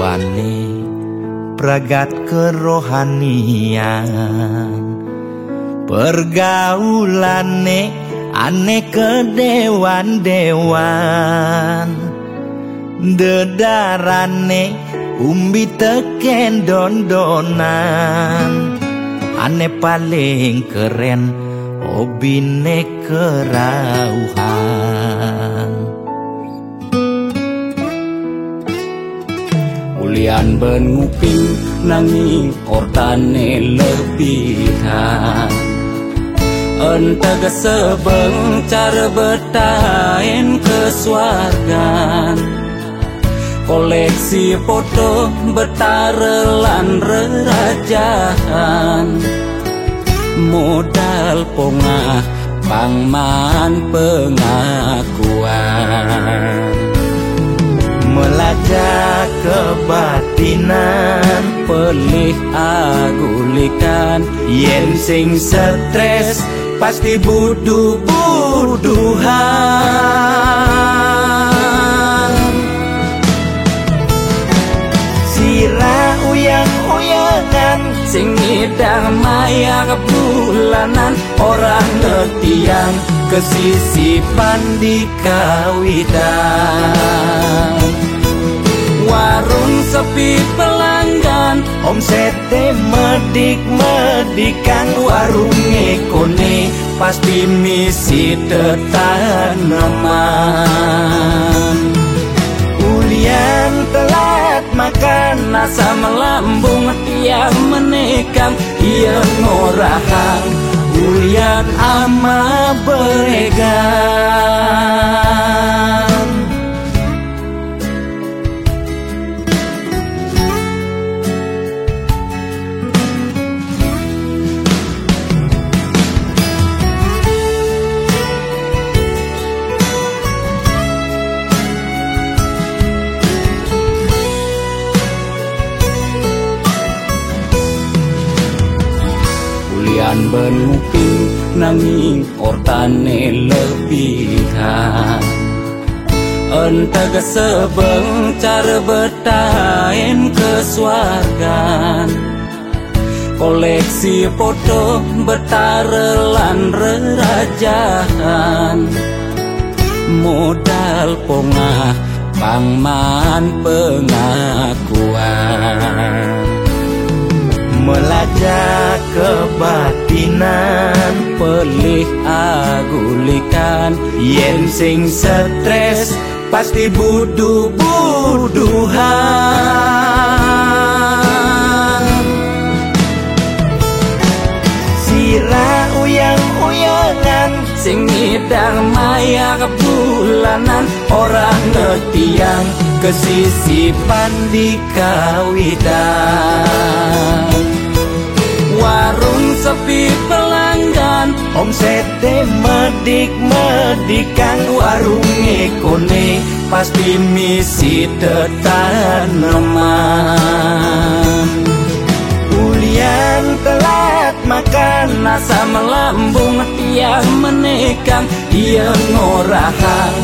ane pragat kerohanian. Pergaulane ane kedewan-dewan dedarane umbi teken dondonan. Ane paling keren obine kerauhan Ulian benguping nanging kortane lebihan. Entega sebeng cara betain kesuargan. Koleksi foto betarelan rerajahan. Modal pongah pangman pengakuan melajak kebatinan. Pelih agulikan yen sing stres pasti budu buduhan sira uyang uyangan sing ngidang maya bulanan orang ngetiang kesisipan di kawitan. Warung sepi pelanggan omsete medik medikan warung ekone pasti misi tetanaman. Ulian telat makan nasa melambung tiang menekam ia ngorahang ulian ama beregan Ulian benuping nanging kortane lebihan Entega sebeng cara betain kesuargan. Koleksi foto betarelan rerajahan. Modal pongah pangman pengakuan. Melajak kebatinan pelih agulikan yen sing stres pasti budu buduhan sira uyang uyangan sing ngidang maya bulanan. Orang ngetiang kesisipan di kawitan. Warung sepi omsete medik medikan warung ekone pasti misi tetanaman ulian telat makan nasa melambung tiang menekang ia ngorahang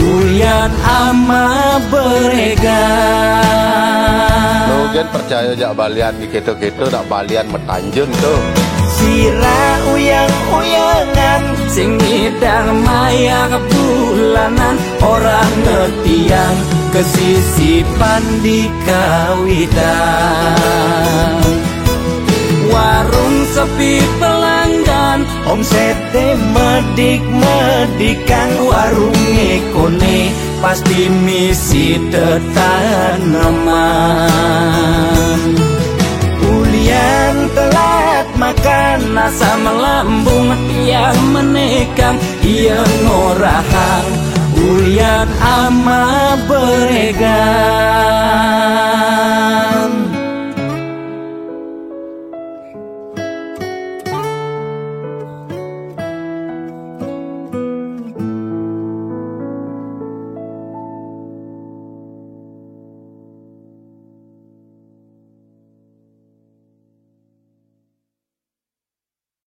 ulian ama beregan Logan percaya jak balian keto-keto nak balian metanjun tu. Sira maya bulanan orang ngetiang kesisipan di kawitan. Warung sepi pelanggan omsete medik medikan warung ekone pasti misi tetanaman nasa melambung tiang menekam ia ngorahang ulian ama beregan